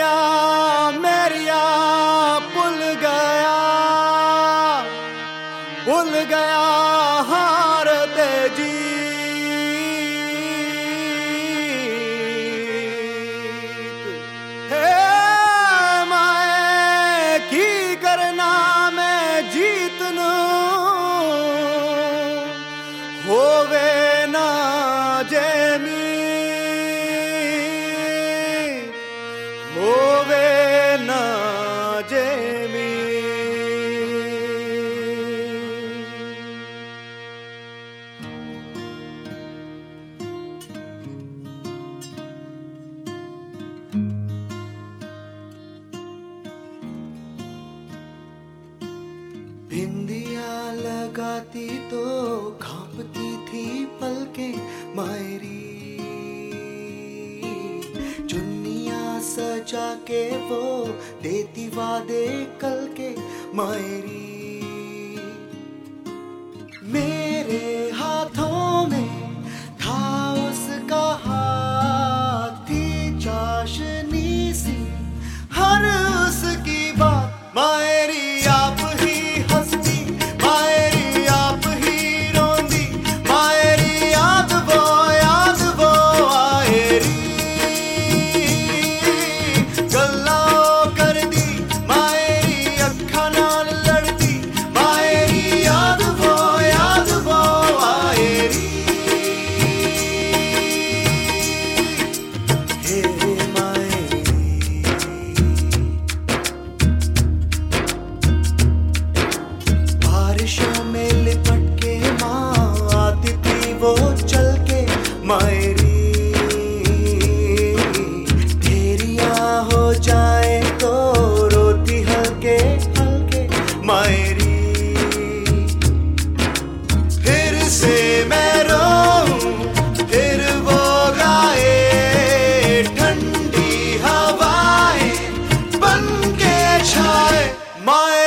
मेरिया मेरिया, भुल गया। भुल गया हार ते जी। हे करना मैं जीत नू होवे ना होवे बिंदिया लगाती तो कांपती थी पलके मायरी के वो देती वादे कल के मायरी। मेरे हाथों में था उसका हाथ थी चाशनी सी, हर उसकी बात मायरी my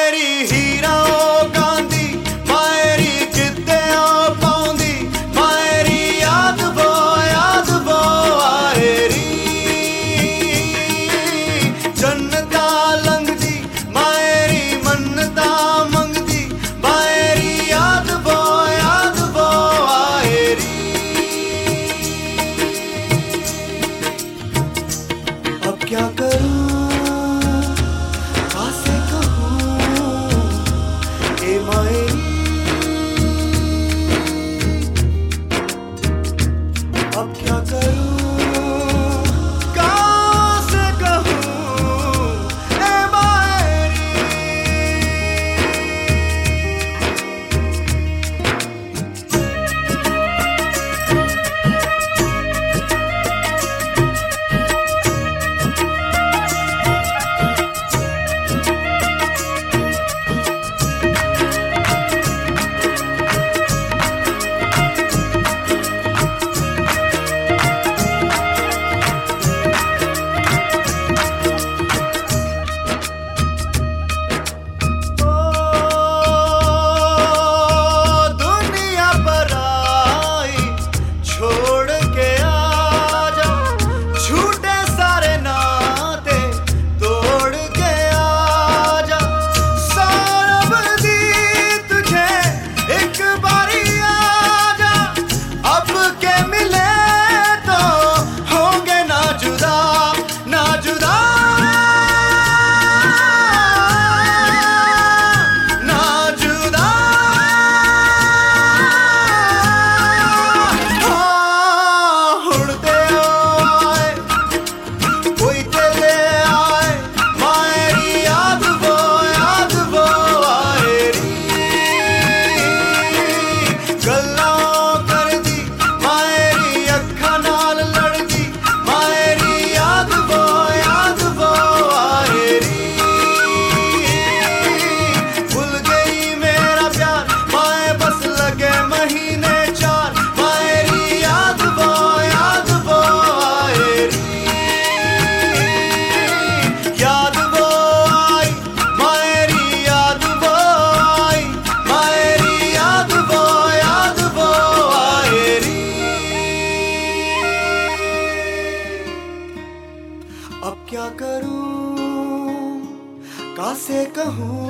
से कहूँ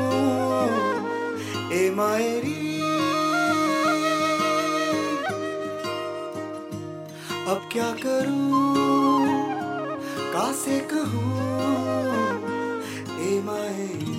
ए मायरी अब क्या करूँ का से कहूँ ए मायरी।